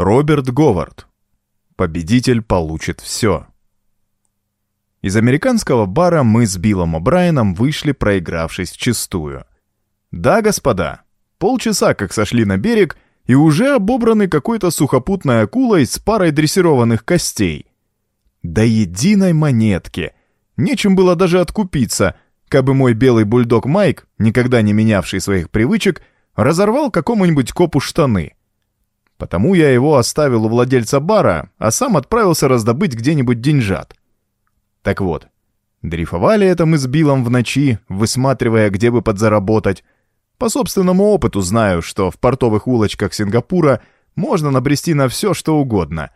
Роберт Говард. Победитель получит все. Из американского бара мы с Биллом О'Брайеном вышли, проигравшись вчистую. Да, господа, полчаса как сошли на берег и уже обобраны какой-то сухопутной акулой с парой дрессированных костей. До единой монетки. Нечем было даже откупиться, кабы мой белый бульдог Майк, никогда не менявший своих привычек, разорвал какому-нибудь копу штаны. Потому я его оставил у владельца бара, а сам отправился раздобыть где-нибудь деньжат. Так вот, дрейфовали это мы с Биллом в ночи, высматривая, где бы подзаработать. По собственному опыту знаю, что в портовых улочках Сингапура можно набрести на все, что угодно.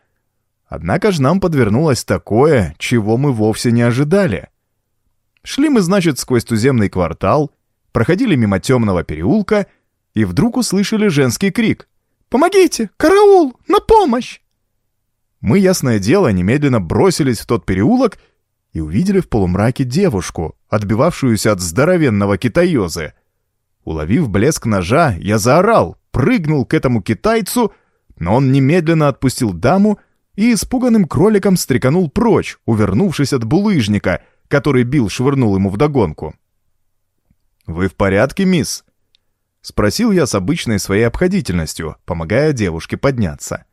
Однако же нам подвернулось такое, чего мы вовсе не ожидали. Шли мы, значит, сквозь туземный квартал, проходили мимо темного переулка и вдруг услышали женский крик. «Помогите! Караул! На помощь!» Мы, ясное дело, немедленно бросились в тот переулок и увидели в полумраке девушку, отбивавшуюся от здоровенного китаёзы. Уловив блеск ножа, я заорал, прыгнул к этому китайцу, но он немедленно отпустил даму и испуганным кроликом стреканул прочь, увернувшись от булыжника, который Билл швырнул ему вдогонку. «Вы в порядке, мисс?» — спросил я с обычной своей обходительностью, помогая девушке подняться.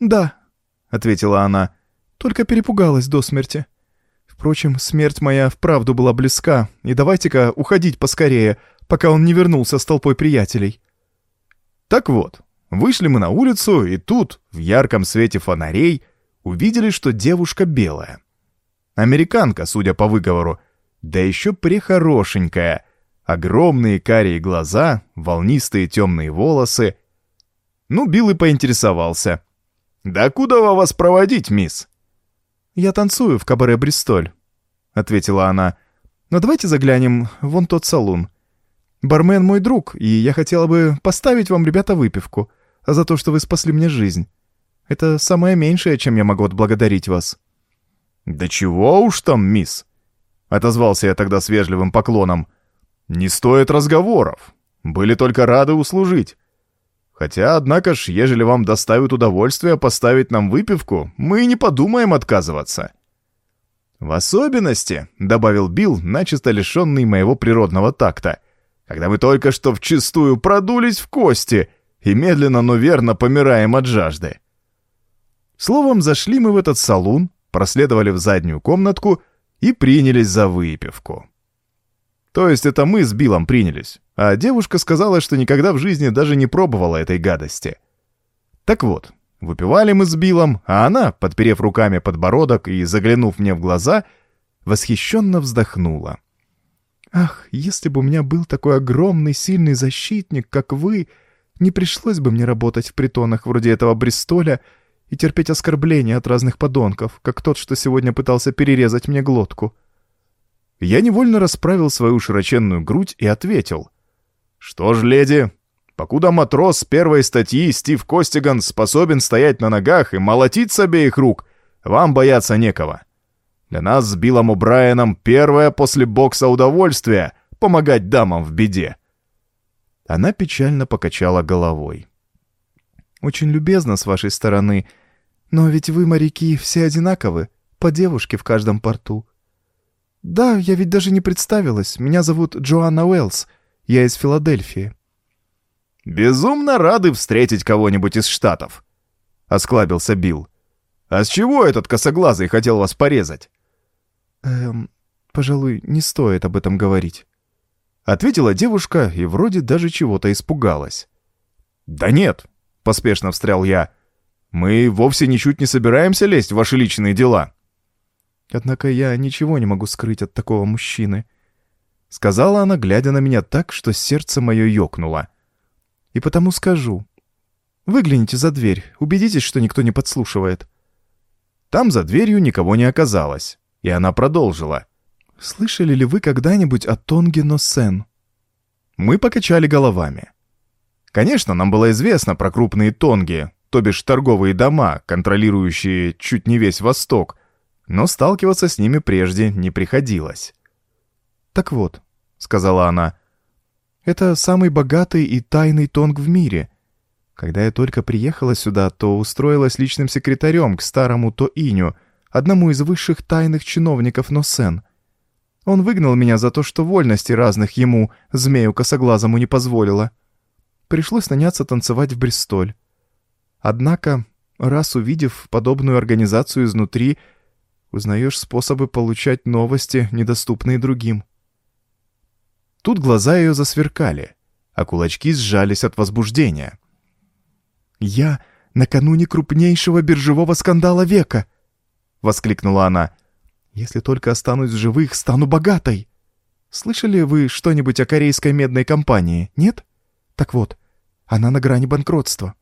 «Да», — ответила она, — «только перепугалась до смерти». Впрочем, смерть моя вправду была близка, и давайте-ка уходить поскорее, пока он не вернулся с толпой приятелей. Так вот, вышли мы на улицу, и тут, в ярком свете фонарей, увидели, что девушка белая. Американка, судя по выговору, да еще прихорошенькая. Огромные карие глаза, волнистые темные волосы. Ну, Билл и поинтересовался. «Да куда вас проводить, мисс?» «Я танцую в кабаре «Бристоль», — ответила она. «Но давайте заглянем вон тот салон. Бармен мой друг, и я хотела бы поставить вам, ребята, выпивку за то, что вы спасли мне жизнь. Это самое меньшее, чем я могу отблагодарить вас». «Да чего уж там, мисс?» — отозвался я тогда с вежливым поклоном. «Не стоит разговоров. Были только рады услужить. Хотя, однако ж, ежели вам доставит удовольствие поставить нам выпивку, мы и не подумаем отказываться». «В особенности», — добавил Билл, начисто лишенный моего природного такта, «когда мы только что вчистую продулись в кости и медленно, но верно помираем от жажды». Словом, зашли мы в этот салун, проследовали в заднюю комнатку и принялись за выпивку. То есть это мы с Биллом принялись, а девушка сказала, что никогда в жизни даже не пробовала этой гадости. Так вот, выпивали мы с Биллом, а она, подперев руками подбородок и заглянув мне в глаза, восхищенно вздохнула. «Ах, если бы у меня был такой огромный сильный защитник, как вы, не пришлось бы мне работать в притонах вроде этого Бристоля и терпеть оскорбления от разных подонков, как тот, что сегодня пытался перерезать мне глотку». Я невольно расправил свою широченную грудь и ответил. «Что ж, леди, покуда матрос первой статьи Стив Костиган способен стоять на ногах и молотить с обеих рук, вам бояться некого. Для нас с Биллом О'Брайеном первое после бокса удовольствие — помогать дамам в беде». Она печально покачала головой. «Очень любезно с вашей стороны, но ведь вы, моряки, все одинаковы, по девушке в каждом порту. «Да, я ведь даже не представилась. Меня зовут Джоанна Уэллс. Я из Филадельфии». «Безумно рады встретить кого-нибудь из Штатов», — осклабился Билл. «А с чего этот косоглазый хотел вас порезать?» «Эм, пожалуй, не стоит об этом говорить», — ответила девушка и вроде даже чего-то испугалась. «Да нет», — поспешно встрял я, — «мы вовсе ничуть не собираемся лезть в ваши личные дела». Однако я ничего не могу скрыть от такого мужчины. Сказала она, глядя на меня так, что сердце мое ёкнуло. И потому скажу. Выгляните за дверь, убедитесь, что никто не подслушивает. Там за дверью никого не оказалось, и она продолжила. «Слышали ли вы когда-нибудь о Тонге Носен?» Мы покачали головами. Конечно, нам было известно про крупные тонги, то бишь торговые дома, контролирующие чуть не весь Восток, но сталкиваться с ними прежде не приходилось. «Так вот», — сказала она, — «это самый богатый и тайный тонг в мире. Когда я только приехала сюда, то устроилась личным секретарем к старому Тоиню, одному из высших тайных чиновников Носен. Он выгнал меня за то, что вольности разных ему, змею косоглазому, не позволила. Пришлось наняться танцевать в Бристоль. Однако, раз увидев подобную организацию изнутри, узнаешь способы получать новости, недоступные другим. Тут глаза ее засверкали, а кулачки сжались от возбуждения. «Я накануне крупнейшего биржевого скандала века!» — воскликнула она. «Если только останусь в живых, стану богатой!» Слышали вы что-нибудь о корейской медной компании, нет? Так вот, она на грани банкротства.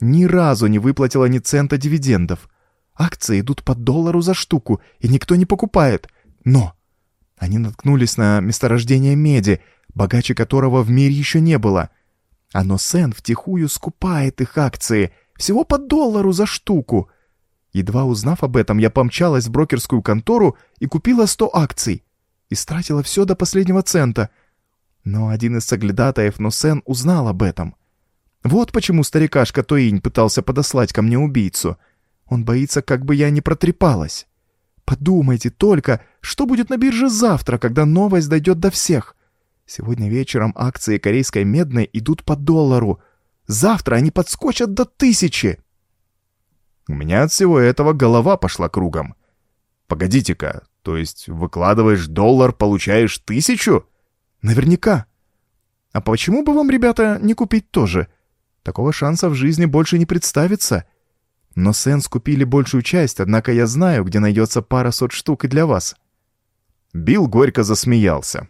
Ни разу не выплатила ни цента дивидендов. Акции идут по доллару за штуку, и никто не покупает. Но они наткнулись на месторождение меди, богаче которого в мире еще не было. А Носен втихую скупает их акции, всего по доллару за штуку. Едва узнав об этом, я помчалась в брокерскую контору и купила 100 акций. И стратила все до последнего цента. Но один из соглядатаев Носен узнал об этом. Вот почему старикашка Тоинь пытался подослать ко мне убийцу. Он боится, как бы я не протрепалась. Подумайте только, что будет на бирже завтра, когда новость дойдет до всех. Сегодня вечером акции корейской медной идут по доллару. Завтра они подскочат до тысячи. У меня от всего этого голова пошла кругом. Погодите-ка, то есть выкладываешь доллар, получаешь тысячу? Наверняка. А почему бы вам, ребята, не купить тоже? Такого шанса в жизни больше не представится. Но Сенс купили большую часть, однако я знаю, где найдется пара сот штук и для вас. Билл горько засмеялся.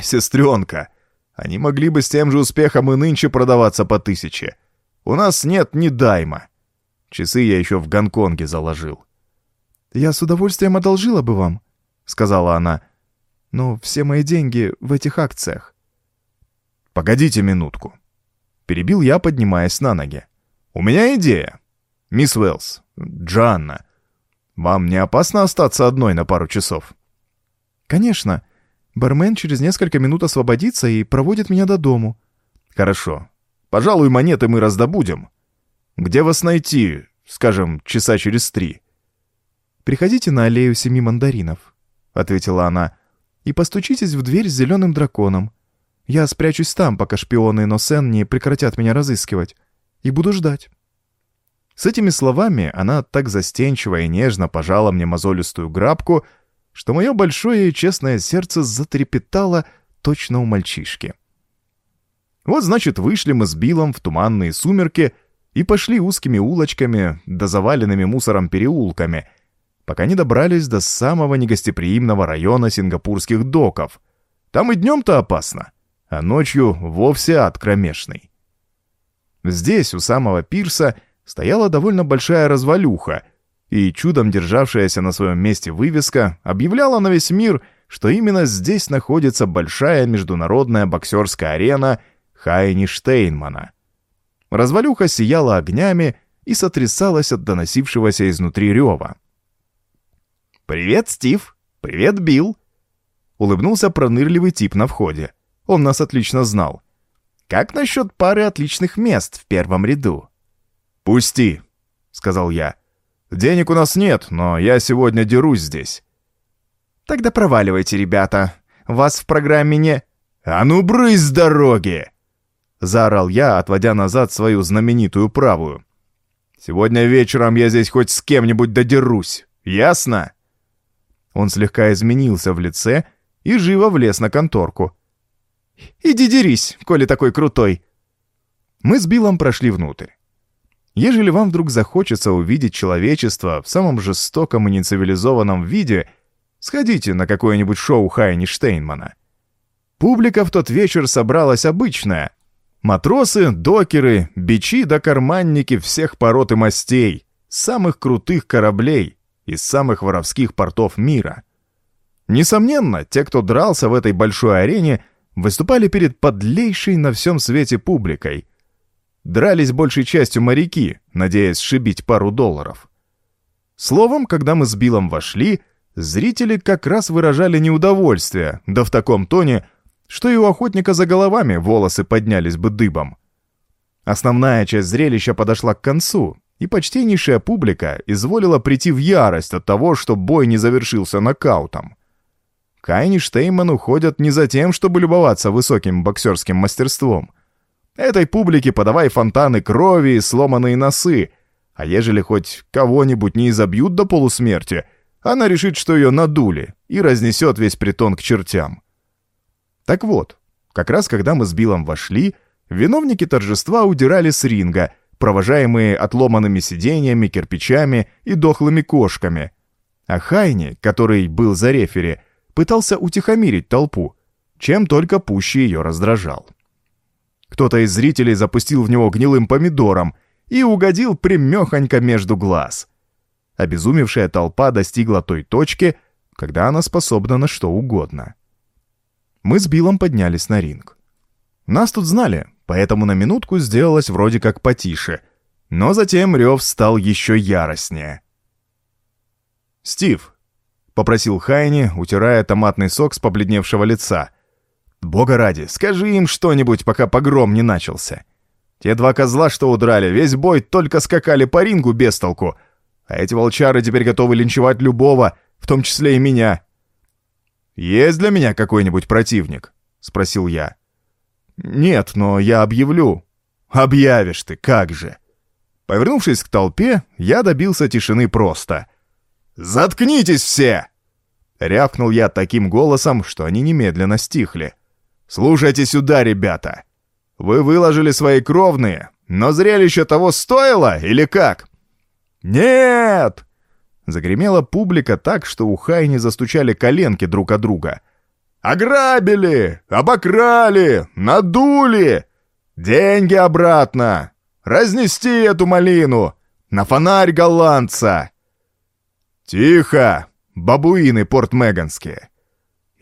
«Сестренка, они могли бы с тем же успехом и нынче продаваться по тысяче. У нас нет ни дайма. Часы я еще в Гонконге заложил». «Я с удовольствием одолжила бы вам», — сказала она. «Но все мои деньги в этих акциях». «Погодите минутку», — перебил я, поднимаясь на ноги. «У меня идея. Мисс Уэллс, Джанна, вам не опасно остаться одной на пару часов?» «Конечно. Бармен через несколько минут освободится и проводит меня до дому». «Хорошо. Пожалуй, монеты мы раздобудем. Где вас найти, скажем, часа через три?» «Приходите на аллею семи мандаринов», — ответила она, — «и постучитесь в дверь с зеленым драконом. Я спрячусь там, пока шпионы Носен не прекратят меня разыскивать, и буду ждать». С этими словами она так застенчиво и нежно пожала мне мозолистую грабку, что мое большое и честное сердце затрепетало точно у мальчишки. Вот, значит, вышли мы с Биллом в туманные сумерки и пошли узкими улочками да заваленными мусором переулками, пока не добрались до самого негостеприимного района сингапурских доков. Там и днем-то опасно, а ночью вовсе ад кромешный. Здесь, у самого пирса, стояла довольно большая развалюха — и чудом державшаяся на своем месте вывеска объявляла на весь мир, что именно здесь находится большая международная боксерская арена Хайни Штейнмана. Развалюха сияла огнями и сотрясалась от доносившегося изнутри рева. «Привет, Стив! Привет, Билл!» Улыбнулся пронырливый тип на входе. Он нас отлично знал. «Как насчет пары отличных мест в первом ряду?» «Пусти», — сказал я. Денег у нас нет, но я сегодня дерусь здесь». «Тогда проваливайте, ребята. Вас в программе не...» «А ну брысь с дороги!» Заорал я, отводя назад свою знаменитую правую. «Сегодня вечером я здесь хоть с кем-нибудь додерусь. Ясно?» Он слегка изменился в лице и живо влез на конторку. «Иди дерись, коли такой крутой!» Мы с Биллом прошли внутрь. Ежели вам вдруг захочется увидеть человечество в самом жестоком и нецивилизованном виде, сходите на какое-нибудь шоу Хайни. Публика в тот вечер собралась обычная. Матросы, докеры, бичи да карманники всех пород и мастей, самых крутых кораблей из самых воровских портов мира. Несомненно, те, кто дрался в этой большой арене, выступали перед подлейшей на всем свете публикой — Дрались большей частью моряки, надеясь сшибить пару долларов. Словом, когда мы с Биллом вошли, зрители как раз выражали неудовольствие, да в таком тоне, что и у охотника за головами волосы поднялись бы дыбом. Основная часть зрелища подошла к концу, и почтеннейшая публика изволила прийти в ярость от того, что бой не завершился нокаутом. Кайни Штейман уходят не за тем, чтобы любоваться высоким боксерским мастерством. Этой публике подавай фонтаны крови и сломанные носы, а ежели хоть кого-нибудь не изобьют до полусмерти, она решит, что ее надули, и разнесет весь притон к чертям. Так вот, как раз когда мы с Биллом вошли, виновники торжества удирали с ринга, провожаемые отломанными сиденьями, кирпичами и дохлыми кошками. А Хайни, который был за рефери, пытался утихомирить толпу, чем только пуще ее раздражал. Кто-то из зрителей запустил в него гнилым помидором и угодил примехонько между глаз. Обезумевшая толпа достигла той точки, когда она способна на что угодно. Мы с Биллом поднялись на ринг. Нас тут знали, поэтому на минутку сделалось вроде как потише, но затем рев стал еще яростнее. «Стив, — попросил Хайни, утирая томатный сок с побледневшего лица. «Бога ради, скажи им что-нибудь, пока погром не начался. Те два козла, что удрали, весь бой только скакали по рингу без толку, а эти волчары теперь готовы линчевать любого, в том числе и меня». «Есть для меня какой-нибудь противник?» — спросил я. «Нет, но я объявлю». «Объявишь ты, как же!» Повернувшись к толпе, я добился тишины просто — «Заткнитесь все!» Рявкнул я таким голосом, что они немедленно стихли. «Слушайте сюда, ребята! Вы выложили свои кровные, но зрелище того стоило или как?» «Нет!» Загремела публика так, что у Хайни застучали коленки друг от друга. «Ограбили! Обокрали! Надули! Деньги обратно! Разнести эту малину! На фонарь голландца!» «Тихо! Бабуины порт-меганские!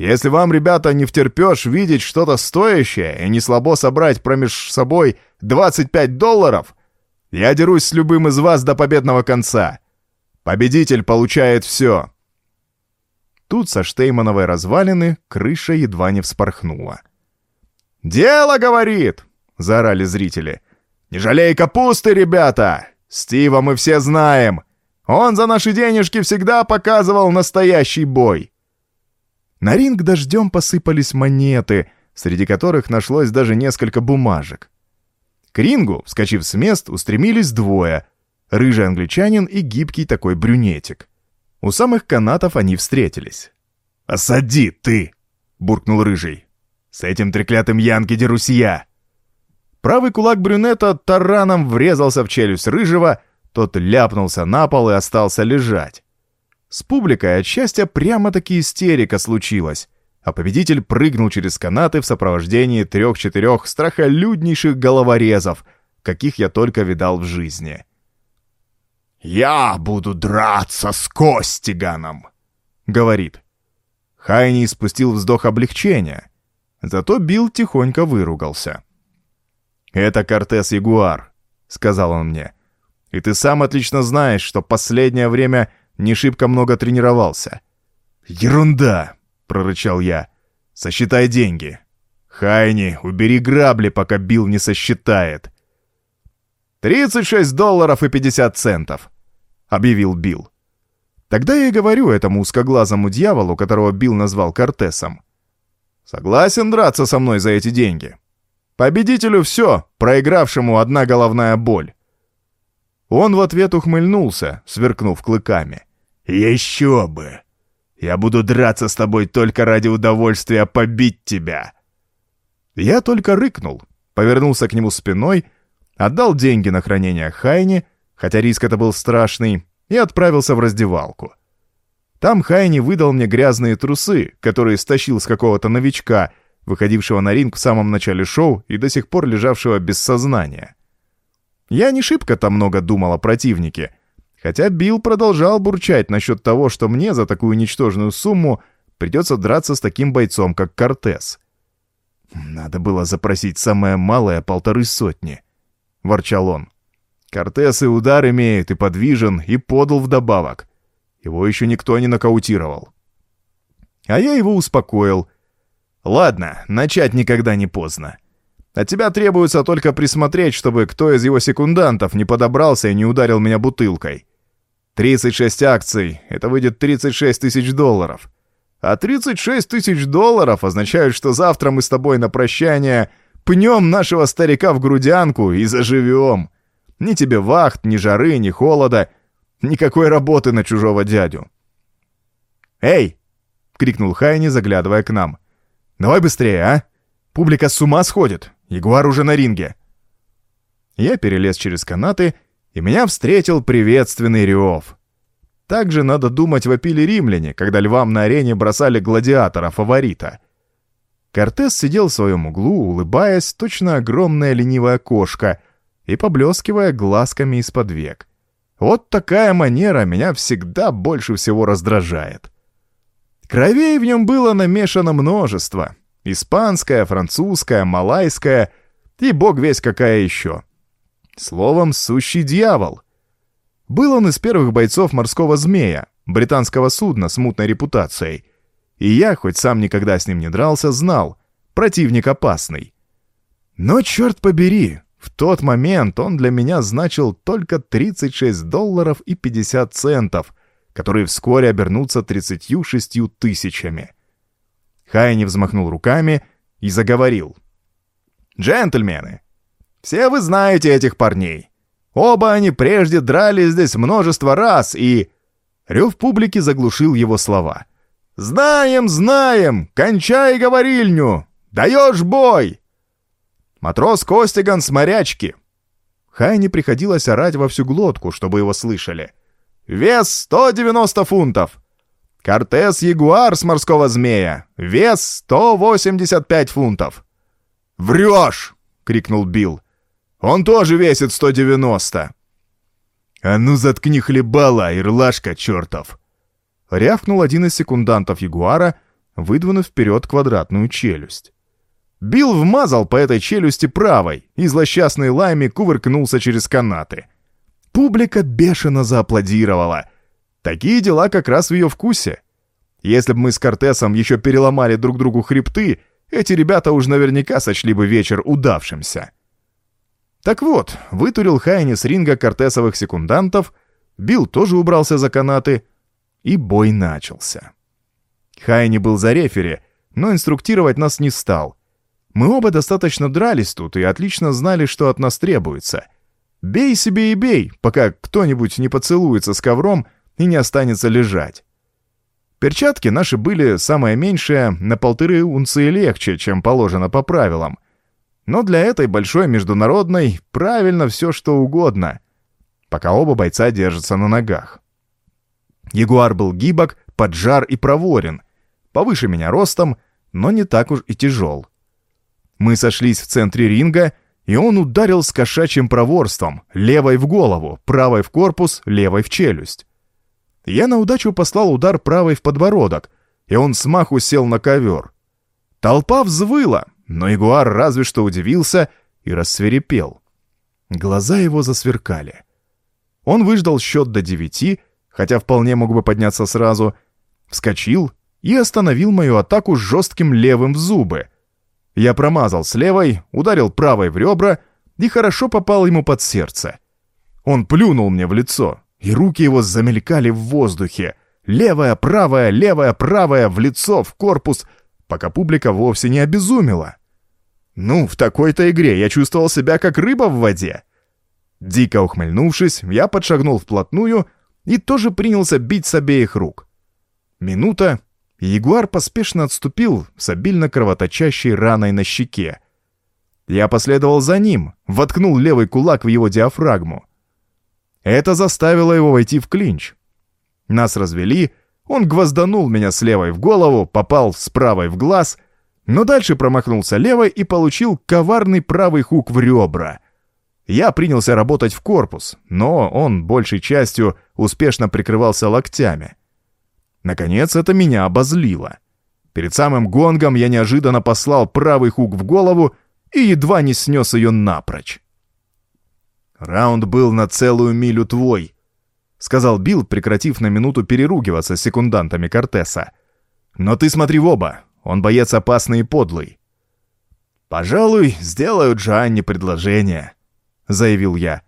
Если вам, ребята, не втерпешь видеть что-то стоящее и не слабо собрать промеж собой 25 долларов, я дерусь с любым из вас до победного конца. Победитель получает все!» Тут со Штеймановой развалины крыша едва не вспорхнула. «Дело, говорит!» — заорали зрители. «Не жалей капусты, ребята! Стива мы все знаем!» Он за наши денежки всегда показывал настоящий бой. На ринг дождем посыпались монеты, среди которых нашлось даже несколько бумажек. К рингу, вскочив с мест, устремились двое — рыжий англичанин и гибкий такой брюнетик. У самых канатов они встретились. «Осади ты!» — буркнул рыжий. «С этим треклятым Янки дерусь я!» Правый кулак брюнета тараном врезался в челюсть рыжего — тот ляпнулся на пол и остался лежать. С публикой от счастья прямо-таки истерика случилась, а победитель прыгнул через канаты в сопровождении трех-четырех страхолюднейших головорезов, каких я только видал в жизни. «Я буду драться с Костиганом!» — говорит. Хайни спустил вздох облегчения, зато Билл тихонько выругался. «Это Кортес Ягуар», — сказал он мне. И ты сам отлично знаешь, что последнее время не шибко много тренировался». «Ерунда!» — прорычал я. «Сосчитай деньги. Хайни, убери грабли, пока Билл не сосчитает». «Тридцать шесть долларов и пятьдесят центов», — объявил Билл. Тогда я и говорю этому узкоглазому дьяволу, которого Билл назвал Кортесом. «Согласен драться со мной за эти деньги. Победителю все, проигравшему одна головная боль». Он в ответ ухмыльнулся, сверкнув клыками. «Еще бы! Я буду драться с тобой только ради удовольствия побить тебя!» Я только рыкнул, повернулся к нему спиной, отдал деньги на хранение Хайни, хотя риск это был страшный, и отправился в раздевалку. Там Хайни выдал мне грязные трусы, которые стащил с какого-то новичка, выходившего на ринг в самом начале шоу и до сих пор лежавшего без сознания. Я не шибко там много думал о противнике, хотя Билл продолжал бурчать насчет того, что мне за такую ничтожную сумму придется драться с таким бойцом, как Кортес. «Надо было запросить самое малое полторы сотни», — ворчал он. «Кортес и удар имеет, и подвижен, и подал вдобавок. Его еще никто не нокаутировал». А я его успокоил. «Ладно, начать никогда не поздно. От тебя требуется только присмотреть, чтобы кто из его секундантов не подобрался и не ударил меня бутылкой. 36 акций — это выйдет 36 тысяч долларов. А 36 тысяч долларов означают, что завтра мы с тобой на прощание пнем нашего старика в грудянку и заживем. Ни тебе вахт, ни жары, ни холода, никакой работы на чужого дядю. «Эй!» — крикнул Хайни, заглядывая к нам. «Давай быстрее, а! Публика с ума сходит! Ягуар уже на ринге!» Я перелез через канаты, и меня встретил приветственный рев. Также, надо думать, вопили римляне, когда львам на арене бросали гладиатора-фаворита. Кортес сидел в своем углу, улыбаясь, точно огромная ленивая кошка, и поблескивая глазками из-под век. Вот такая манера меня всегда больше всего раздражает. Кровей в нем было намешано множество. Испанская, французская, малайская и бог весь какая еще. Словом, сущий дьявол. Был он из первых бойцов морского змея, британского судна с мутной репутацией. И я, хоть сам никогда с ним не дрался, знал, противник опасный. Но, черт побери, в тот момент он для меня значил только 36 долларов и 50 центов — которые вскоре обернутся 36 тысячами. Хайни взмахнул руками и заговорил. «Джентльмены, все вы знаете этих парней. Оба они прежде дрались здесь множество раз и...» Рев публики заглушил его слова. «Знаем, знаем! Кончай говорильню! Даешь бой!» Матрос Костиган с морячки. Хайне приходилось орать во всю глотку, чтобы его слышали. Вес 190 фунтов. Кортес Ягуар с морского змея. Вес 185 фунтов. «Врешь!» — крикнул Билл. «Он тоже весит 190!» «А ну заткни хлебала, ирлашка чертов!» Рявкнул один из секундантов Ягуара, выдвинув вперед квадратную челюсть. Билл вмазал по этой челюсти правой, и злосчастный Лайми кувыркнулся через канаты. Публика бешено зааплодировала. Такие дела как раз в ее вкусе. Если бы мы с Кортесом еще переломали друг другу хребты, эти ребята уж наверняка сочли бы вечер удавшимся. Так вот, вытурил Хайни с ринга кортесовых секундантов, Билл тоже убрался за канаты, и бой начался. Хайни был за рефери, но инструктировать нас не стал. Мы оба достаточно дрались тут и отлично знали, что от нас требуется. Бей себе и бей, пока кто-нибудь не поцелуется с ковром и не останется лежать. Перчатки наши были самое меньшее на полторы унции легче, чем положено по правилам. Но для этой большой международной правильно все что угодно, пока оба бойца держатся на ногах. Ягуар был гибок, поджар и проворен, повыше меня ростом, но не так уж и тяжел. Мы сошлись в центре ринга и он ударил с кошачьим проворством, левой в голову, правой в корпус, левой в челюсть. Я на удачу послал удар правой в подбородок, и он смаху сел на ковер. Толпа взвыла, но Ягуар разве что удивился и рассверепел. Глаза его засверкали. Он выждал счет до девяти, хотя вполне мог бы подняться сразу, вскочил и остановил мою атаку жестким левым в зубы, я промазал с левой, ударил правой в ребра и хорошо попал ему под сердце. Он плюнул мне в лицо, и руки его замелькали в воздухе. Левая, правая, левая, правая, в лицо, в корпус, пока публика вовсе не обезумела. Ну, в такой-то игре я чувствовал себя как рыба в воде. Дико ухмыльнувшись, я подшагнул вплотную и тоже принялся бить с обеих рук. Минута, Ягуар поспешно отступил с обильно кровоточащей раной на щеке. Я последовал за ним, воткнул левый кулак в его диафрагму. Это заставило его войти в клинч. Нас развели, он гвозданул меня с левой в голову, попал с правой в глаз, но дальше промахнулся левой и получил коварный правый хук в ребра. Я принялся работать в корпус, но он большей частью успешно прикрывался локтями. Наконец, это меня обозлило. Перед самым гонгом я неожиданно послал правый хук в голову и едва не снес ее напрочь. «Раунд был на целую милю твой», — сказал Билл, прекратив на минуту переругиваться с секундантами Кортеса. «Но ты смотри в оба, он боец опасный и подлый». «Пожалуй, сделаю Джоанне предложение», — заявил я.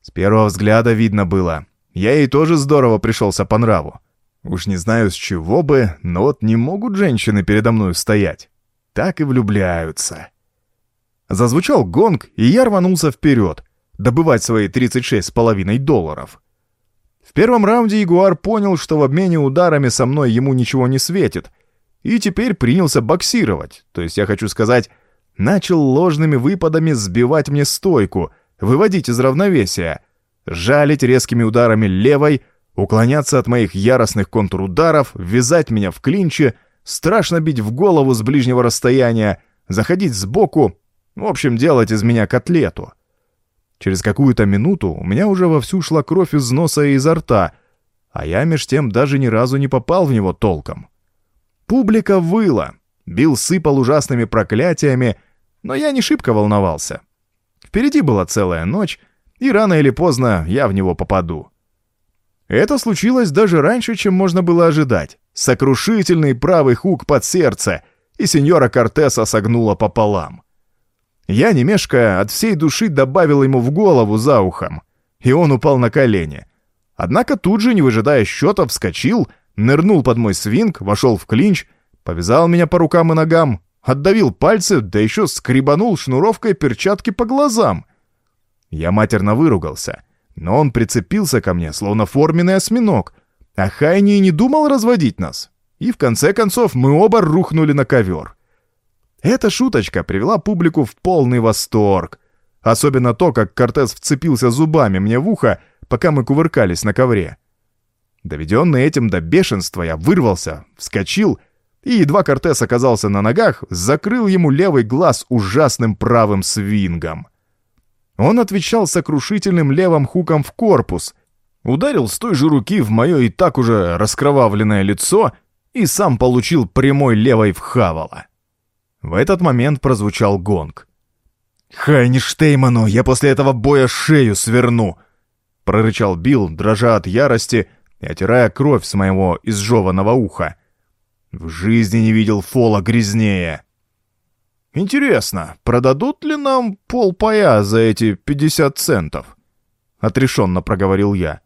С первого взгляда видно было. Я ей тоже здорово пришелся по нраву. Уж не знаю с чего бы, но вот не могут женщины передо мной стоять. Так и влюбляются. Зазвучал гонг, и я рванулся вперед, добывать свои 36,5 долларов. В первом раунде Ягуар понял, что в обмене ударами со мной ему ничего не светит, и теперь принялся боксировать, то есть я хочу сказать, начал ложными выпадами сбивать мне стойку, выводить из равновесия, жалить резкими ударами левой, уклоняться от моих яростных контрударов, ввязать меня в клинче, страшно бить в голову с ближнего расстояния, заходить сбоку, в общем, делать из меня котлету. Через какую-то минуту у меня уже вовсю шла кровь из носа и изо рта, а я меж тем даже ни разу не попал в него толком. Публика выла, Билл сыпал ужасными проклятиями, но я не шибко волновался. Впереди была целая ночь, и рано или поздно я в него попаду. Это случилось даже раньше, чем можно было ожидать. Сокрушительный правый хук под сердце, и сеньора Кортеса согнула пополам. Я, не мешкая, от всей души добавил ему в голову за ухом, и он упал на колени. Однако тут же, не выжидая счета, вскочил, нырнул под мой свинг, вошел в клинч, повязал меня по рукам и ногам, отдавил пальцы, да еще скребанул шнуровкой перчатки по глазам. Я матерно выругался, но он прицепился ко мне, словно форменный осьминог, а Хайни не думал разводить нас. И в конце концов мы оба рухнули на ковер. Эта шуточка привела публику в полный восторг. Особенно то, как Кортес вцепился зубами мне в ухо, пока мы кувыркались на ковре. Доведенный этим до бешенства, я вырвался, вскочил, и едва Кортес оказался на ногах, закрыл ему левый глаз ужасным правым свингом. Он отвечал сокрушительным левым хуком в корпус, ударил с той же руки в мое и так уже раскровавленное лицо и сам получил прямой левой в хавала. В этот момент прозвучал гонг. «Хайни Штейману, я после этого боя шею сверну!» прорычал Билл, дрожа от ярости и отирая кровь с моего изжеванного уха. В жизни не видел фола грязнее. «Интересно, продадут ли нам полпая за эти пятьдесят центов?» — отрешенно проговорил я.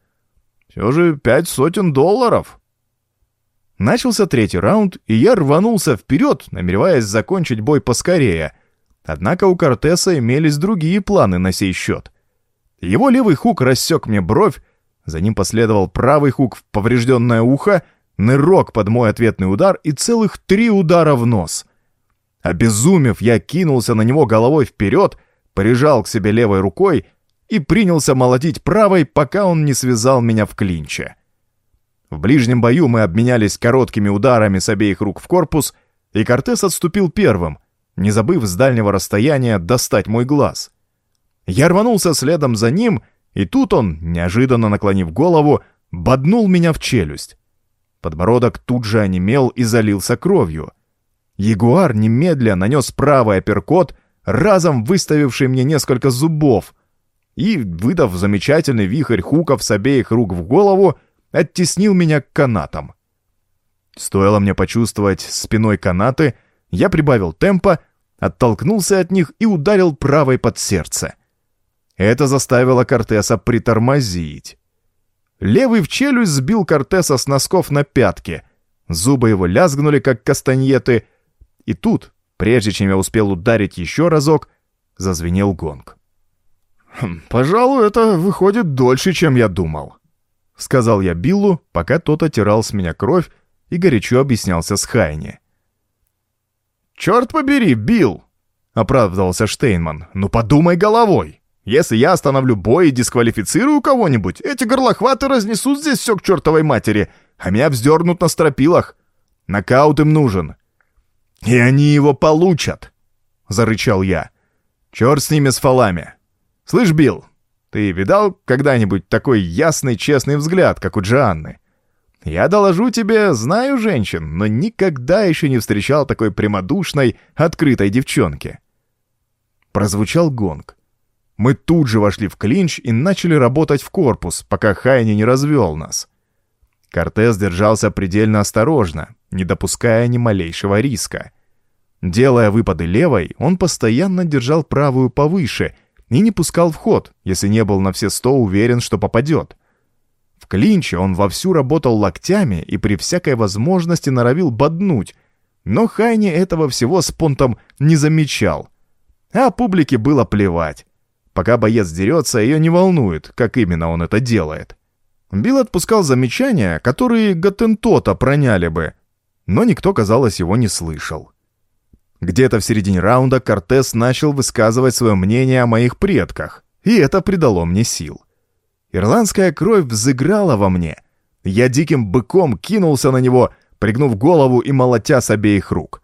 «Все же пять сотен долларов!» Начался третий раунд, и я рванулся вперед, намереваясь закончить бой поскорее. Однако у Кортеса имелись другие планы на сей счет. Его левый хук рассек мне бровь, за ним последовал правый хук в поврежденное ухо, нырок под мой ответный удар и целых три удара в нос. Обезумев, я кинулся на него головой вперед, прижал к себе левой рукой и принялся молотить правой, пока он не связал меня в клинче. В ближнем бою мы обменялись короткими ударами с обеих рук в корпус, и Кортес отступил первым, не забыв с дальнего расстояния достать мой глаз. Я рванулся следом за ним, и тут он, неожиданно наклонив голову, боднул меня в челюсть. Подбородок тут же онемел и залился кровью. Ягуар немедля нанес правый апперкот, разом выставивший мне несколько зубов, и, выдав замечательный вихрь хуков с обеих рук в голову, оттеснил меня к канатам. Стоило мне почувствовать спиной канаты, я прибавил темпа, оттолкнулся от них и ударил правой под сердце. Это заставило Кортеса притормозить. Левый в челюсть сбил Кортеса с носков на пятки. Зубы его лязгнули, как кастаньеты. И тут, прежде чем я успел ударить еще разок, зазвенел гонг. «Хм, «Пожалуй, это выходит дольше, чем я думал», — сказал я Биллу, пока тот отирал с меня кровь и горячо объяснялся с Хайни. «Черт побери, Билл!» — оправдывался Штейнман. «Ну подумай головой! Если я остановлю бой и дисквалифицирую кого-нибудь, эти горлохваты разнесут здесь все к чертовой матери, а меня вздернут на стропилах. Нокаут им нужен». «И они его получат!» — зарычал я. «Черт с ними с фалами! Слышь, Билл, ты видал когда-нибудь такой ясный, честный взгляд, как у Джанны? Я доложу тебе, знаю женщин, но никогда еще не встречал такой прямодушной, открытой девчонки. Прозвучал гонг. Мы тут же вошли в клинч и начали работать в корпус, пока Хайни не развел нас. Кортес держался предельно осторожно, не допуская ни малейшего риска. Делая выпады левой, он постоянно держал правую повыше и не пускал в ход, если не был на все сто уверен, что попадет. В клинче он вовсю работал локтями и при всякой возможности норовил боднуть, но Хайни этого всего с понтом не замечал. А публике было плевать. Пока боец дерется, ее не волнует, как именно он это делает. Билл отпускал замечания, которые Гатентота проняли бы, но никто, казалось, его не слышал. Где-то в середине раунда Кортес начал высказывать свое мнение о моих предках, и это придало мне сил. Ирландская кровь взыграла во мне. Я диким быком кинулся на него, пригнув голову и молотя с обеих рук.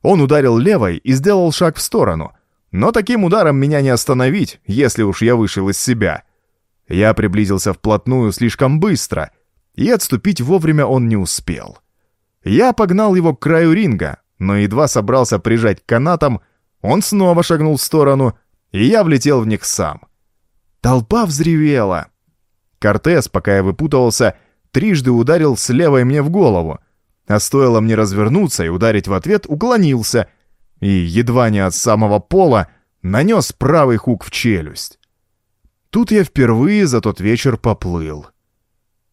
Он ударил левой и сделал шаг в сторону, но таким ударом меня не остановить, если уж я вышел из себя. Я приблизился вплотную слишком быстро, и отступить вовремя он не успел. Я погнал его к краю ринга, но едва собрался прижать к канатам, он снова шагнул в сторону, и я влетел в них сам. Толпа взревела. Кортес, пока я выпутывался, трижды ударил с левой мне в голову, а стоило мне развернуться и ударить в ответ, уклонился, и, едва не от самого пола, нанес правый хук в челюсть. Тут я впервые за тот вечер поплыл.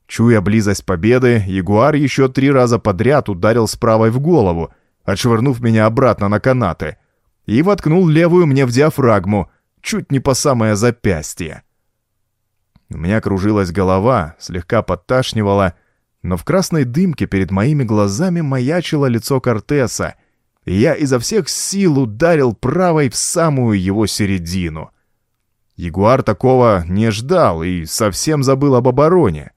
Чуя близость победы, Ягуар еще три раза подряд ударил с правой в голову, отшвырнув меня обратно на канаты, и воткнул левую мне в диафрагму, чуть не по самое запястье. У меня кружилась голова, слегка подташнивала, но в красной дымке перед моими глазами маячило лицо Кортеса, я изо всех сил ударил правой в самую его середину. Ягуар такого не ждал и совсем забыл об обороне.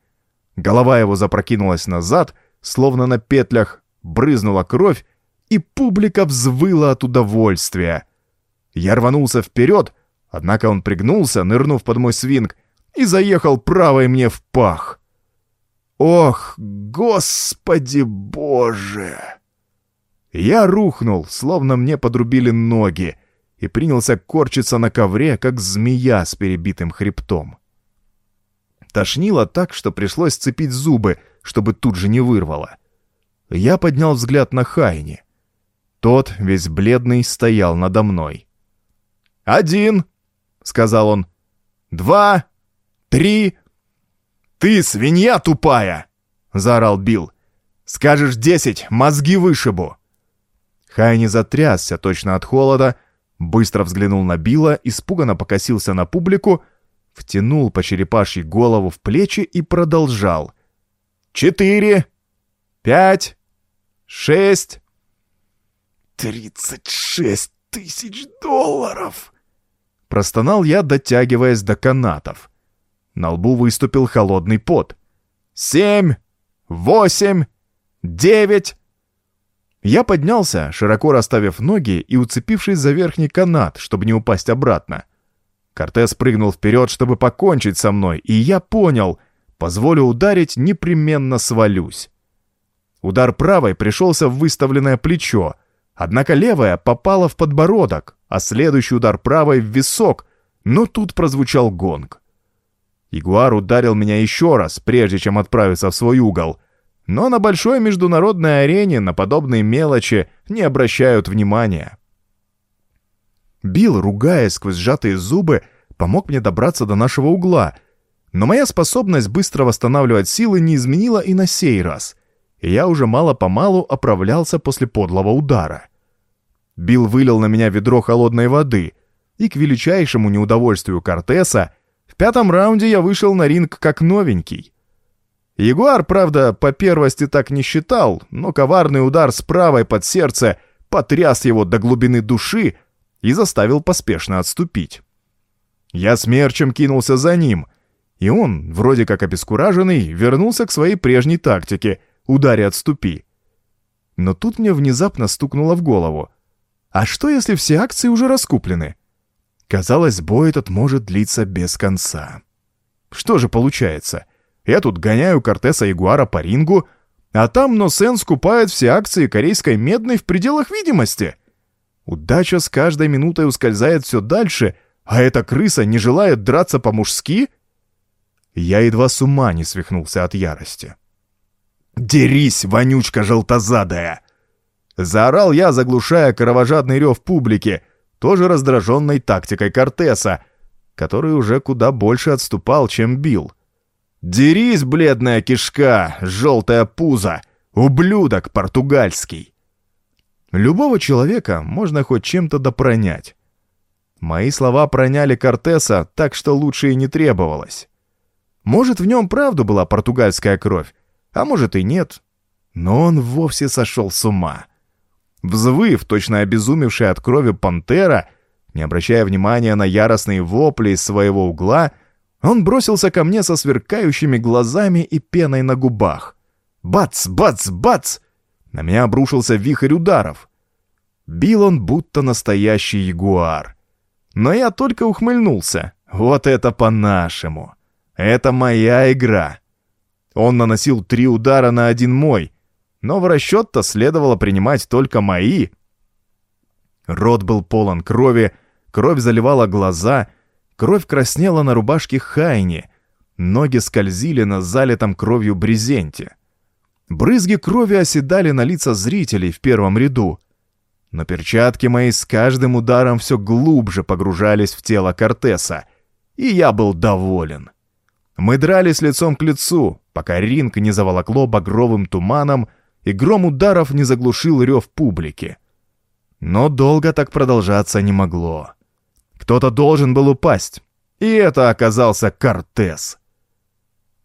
Голова его запрокинулась назад, словно на петлях, брызнула кровь, и публика взвыла от удовольствия. Я рванулся вперед, однако он пригнулся, нырнув под мой свинг, и заехал правой мне в пах. Ох, господи боже! Я рухнул, словно мне подрубили ноги, и принялся корчиться на ковре, как змея с перебитым хребтом. Тошнило так, что пришлось сцепить зубы, чтобы тут же не вырвало. Я поднял взгляд на Хайни. Тот, весь бледный, стоял надо мной. «Один!» — сказал он. «Два! Три!» «Ты свинья тупая!» — заорал Билл. «Скажешь десять, мозги вышибу!» Хайни затрясся точно от холода, быстро взглянул на Билла, испуганно покосился на публику, втянул по черепашьей голову в плечи и продолжал. «Четыре! Пять! Шесть!» «Тридцать шесть тысяч долларов!» Простонал я, дотягиваясь до канатов. На лбу выступил холодный пот. «Семь! Восемь! Девять!» Я поднялся, широко расставив ноги и уцепившись за верхний канат, чтобы не упасть обратно. Кортес прыгнул вперед, чтобы покончить со мной, и я понял, позволю ударить, непременно свалюсь. Удар правой пришелся в выставленное плечо, однако левая попала в подбородок, а следующий удар правой в висок, но тут прозвучал гонг. Ягуар ударил меня еще раз, прежде чем отправиться в свой угол — но на большой международной арене на подобные мелочи не обращают внимания. Билл, ругаясь сквозь сжатые зубы, помог мне добраться до нашего угла, но моя способность быстро восстанавливать силы не изменила и на сей раз, и я уже мало-помалу оправлялся после подлого удара. Билл вылил на меня ведро холодной воды, и к величайшему неудовольствию Кортеса в пятом раунде я вышел на ринг как новенький. Ягуар, правда, по первости так не считал, но коварный удар с правой под сердце потряс его до глубины души и заставил поспешно отступить. Я смерчем кинулся за ним, и он, вроде как обескураженный, вернулся к своей прежней тактике «удари отступи». Но тут мне внезапно стукнуло в голову. А что, если все акции уже раскуплены? Казалось, бой этот может длиться без конца. Что же получается? Я тут гоняю Кортеса Ягуара по рингу, а там Носен скупает все акции корейской медной в пределах видимости. Удача с каждой минутой ускользает все дальше, а эта крыса не желает драться по-мужски? Я едва с ума не свихнулся от ярости. «Дерись, вонючка желтозадая!» Заорал я, заглушая кровожадный рев публики, тоже раздраженной тактикой Кортеса, который уже куда больше отступал, чем бил. «Дерись, бледная кишка, желтая пузо, ублюдок португальский!» Любого человека можно хоть чем-то допронять. Мои слова проняли Кортеса так, что лучше и не требовалось. Может, в нем правду была португальская кровь, а может и нет. Но он вовсе сошел с ума. Взвыв, точно обезумевший от крови пантера, не обращая внимания на яростные вопли из своего угла, он бросился ко мне со сверкающими глазами и пеной на губах. Бац, бац, бац! На меня обрушился вихрь ударов. Бил он будто настоящий ягуар. Но я только ухмыльнулся. Вот это по-нашему. Это моя игра. Он наносил три удара на один мой, но в расчет-то следовало принимать только мои. Рот был полон крови, кровь заливала глаза, кровь краснела на рубашке Хайни, ноги скользили на залитом кровью брезенте. Брызги крови оседали на лица зрителей в первом ряду, но перчатки мои с каждым ударом все глубже погружались в тело Кортеса, и я был доволен. Мы дрались лицом к лицу, пока ринг не заволокло багровым туманом и гром ударов не заглушил рев публики. Но долго так продолжаться не могло. Кто-то должен был упасть, и это оказался Кортес.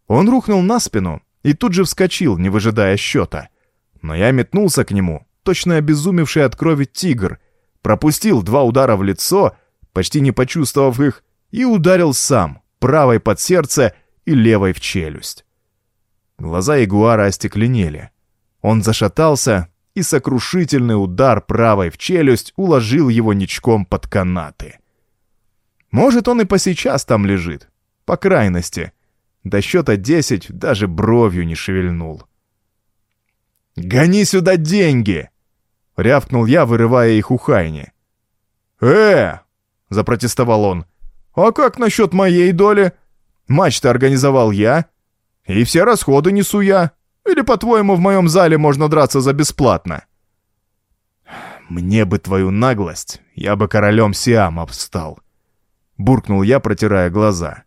Он рухнул на спину и тут же вскочил, не выжидая счета. Но я метнулся к нему, точно обезумевший от крови тигр, пропустил два удара в лицо, почти не почувствовав их, и ударил сам, правой под сердце и левой в челюсть. Глаза ягуара остекленели. Он зашатался, и сокрушительный удар правой в челюсть уложил его ничком под канаты. Может, он и по сейчас там лежит, по крайности. До счета десять даже бровью не шевельнул. «Гони сюда деньги!» — рявкнул я, вырывая их у Хайни. «Э!» — запротестовал он. «А как насчет моей доли? Матч-то организовал я. И все расходы несу я. Или, по-твоему, в моем зале можно драться за бесплатно?» «Мне бы твою наглость, я бы королем Сиам обстал», — буркнул я, протирая глаза.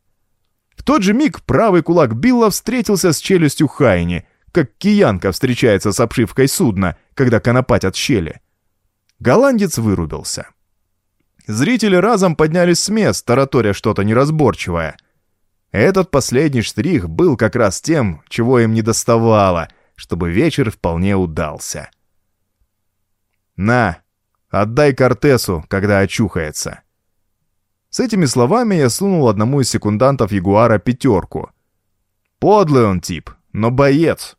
В тот же миг правый кулак Билла встретился с челюстью Хайни, как киянка встречается с обшивкой судна, когда конопатят щели. Голландец вырубился. Зрители разом поднялись с мест, тараторя что-то неразборчивое. Этот последний штрих был как раз тем, чего им не доставало, чтобы вечер вполне удался. «На, отдай Кортесу, когда очухается». С этими словами я сунул одному из секундантов Ягуара пятерку. Подлый он тип, но боец.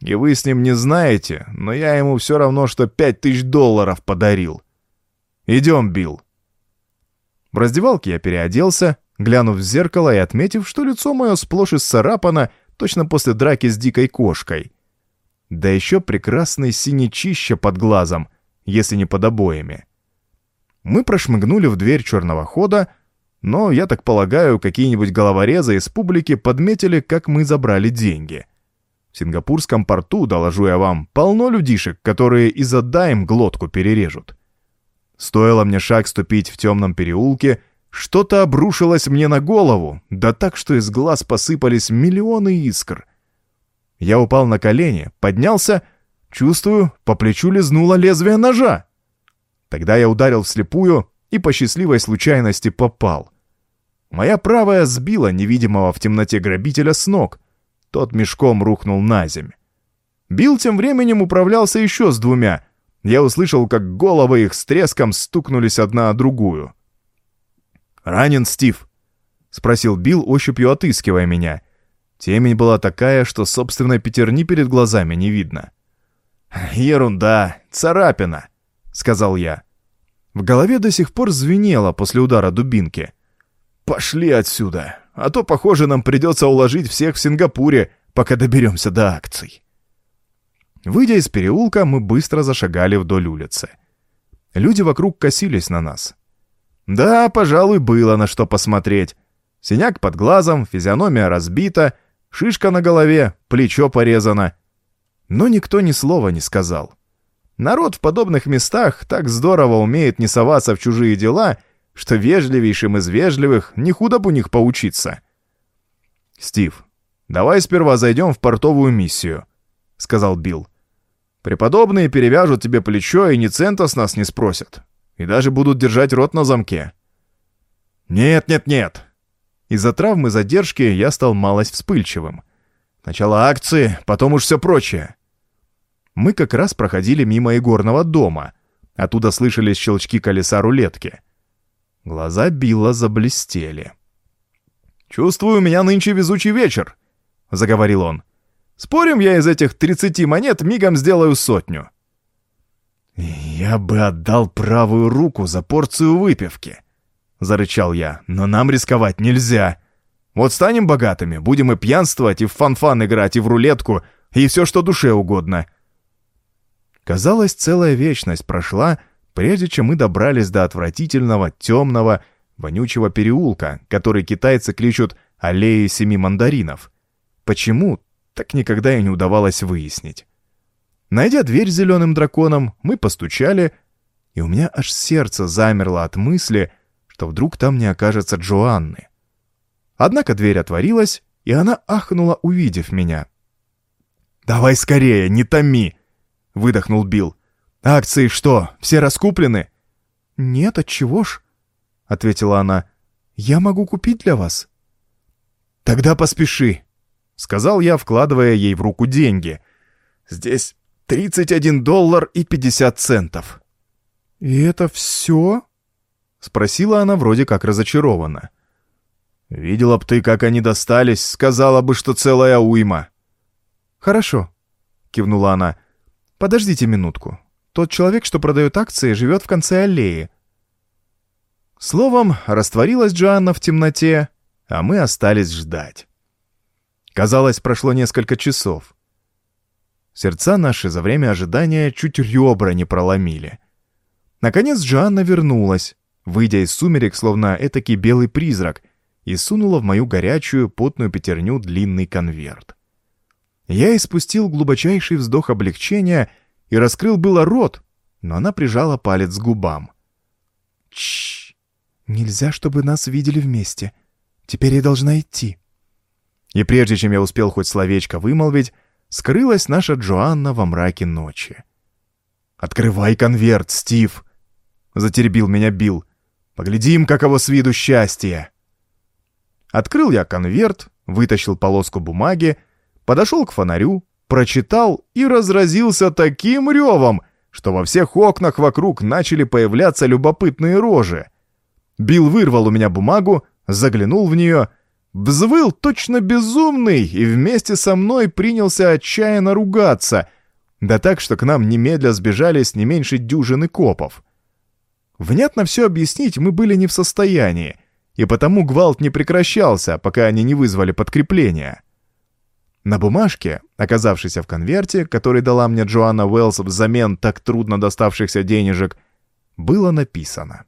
И вы с ним не знаете, но я ему все равно, что пять тысяч долларов подарил. Идем, Билл. В раздевалке я переоделся, глянув в зеркало и отметив, что лицо мое сплошь исцарапано, точно после драки с дикой кошкой. Да еще прекрасный синячище под глазом, если не под обоями. Мы прошмыгнули в дверь черного хода, но, я так полагаю, какие-нибудь головорезы из публики подметили, как мы забрали деньги — в сингапурском порту, доложу я вам, полно людишек, которые и за дайм глотку перережут. Стоило мне шаг ступить в темном переулке, что-то обрушилось мне на голову, да так, что из глаз посыпались миллионы искр. Я упал на колени, поднялся, чувствую, по плечу лизнуло лезвие ножа. Тогда я ударил вслепую и по счастливой случайности попал. Моя правая сбила невидимого в темноте грабителя с ног, тот мешком рухнул на земь. Билл тем временем управлялся еще с двумя. Я услышал, как головы их с треском стукнулись одна о другую. «Ранен Стив?» — спросил Билл, ощупью отыскивая меня. Темень была такая, что собственной пятерни перед глазами не видно. «Ерунда, царапина», — сказал я. В голове до сих пор звенело после удара дубинки. «Пошли отсюда, а то, похоже, нам придется уложить всех в Сингапуре, пока доберемся до акций». Выйдя из переулка, мы быстро зашагали вдоль улицы. Люди вокруг косились на нас. Да, пожалуй, было на что посмотреть. Синяк под глазом, физиономия разбита, шишка на голове, плечо порезано. Но никто ни слова не сказал. Народ в подобных местах так здорово умеет не соваться в чужие дела, что вежливейшим из вежливых не худо бы у них поучиться. «Стив, давай сперва зайдем в портовую миссию», — сказал Билл. «Преподобные перевяжут тебе плечо и ни цента с нас не спросят. И даже будут держать рот на замке». «Нет, нет, нет». Из-за травмы задержки я стал малость вспыльчивым. Сначала акции, потом уж все прочее. Мы как раз проходили мимо игорного дома. Оттуда слышались щелчки колеса рулетки. Глаза Билла заблестели. «Чувствую, у меня нынче везучий вечер», — заговорил он. «Спорим, я из этих 30 монет мигом сделаю сотню». «Я бы отдал правую руку за порцию выпивки», — зарычал я, «но нам рисковать нельзя. Вот станем богатыми, будем и пьянствовать, и в фан-фан играть, и в рулетку, и все, что душе угодно. Казалось, целая вечность прошла, прежде чем мы добрались до отвратительного, темного, вонючего переулка, который китайцы кличут «аллеей семи мандаринов». Почему, так никогда и не удавалось выяснить. Найдя дверь с зеленым драконом, мы постучали, и у меня аж сердце замерло от мысли, что вдруг там не окажется Джоанны. Однако дверь отворилась, и она ахнула, увидев меня. «Давай скорее, не томи!» — выдохнул Билл. «Акции что, все раскуплены?» «Нет, отчего ж?» — ответила она. «Я могу купить для вас». «Тогда поспеши», — сказал я, вкладывая ей в руку деньги. «Здесь 31 доллар и 50 центов». «И это все?» — спросила она вроде как разочарованно. «Видела б ты, как они достались, сказала бы, что целая уйма». «Хорошо», — кивнула она. Подождите минутку. Тот человек, что продает акции, живет в конце аллеи. Словом, растворилась Джоанна в темноте, а мы остались ждать. Казалось, прошло несколько часов. Сердца наши за время ожидания чуть ребра не проломили. Наконец Джоанна вернулась, выйдя из сумерек, словно этакий белый призрак, и сунула в мою горячую, потную пятерню длинный конверт. Я испустил глубочайший вздох облегчения и раскрыл было рот, но она прижала палец к губам. Чш, нельзя, чтобы нас видели вместе. Теперь я должна идти. И прежде чем я успел хоть словечко вымолвить, скрылась наша Джоанна во мраке ночи. «Открывай конверт, Стив!» — затеребил меня Билл. «Поглядим, каково с виду счастье!» Открыл я конверт, вытащил полоску бумаги подошел к фонарю, прочитал и разразился таким ревом, что во всех окнах вокруг начали появляться любопытные рожи. Билл вырвал у меня бумагу, заглянул в нее, взвыл точно безумный и вместе со мной принялся отчаянно ругаться, да так, что к нам немедля сбежались не меньше дюжины копов. Внятно все объяснить мы были не в состоянии, и потому гвалт не прекращался, пока они не вызвали подкрепления. На бумажке, оказавшейся в конверте, который дала мне Джоанна Уэллс взамен так трудно доставшихся денежек, было написано.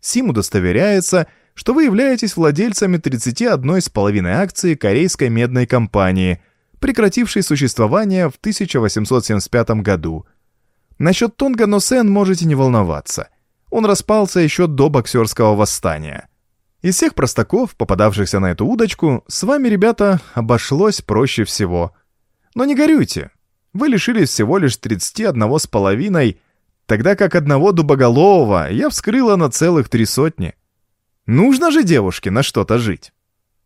Сим удостоверяется, что вы являетесь владельцами 31,5 акций Корейской медной компании, прекратившей существование в 1875 году. Насчет Тонга Носен можете не волноваться. Он распался еще до боксерского восстания. Из всех простаков, попадавшихся на эту удочку, с вами, ребята, обошлось проще всего. Но не горюйте, вы лишились всего лишь 31 с половиной, тогда как одного дубоголового я вскрыла на целых три сотни. Нужно же девушке на что-то жить.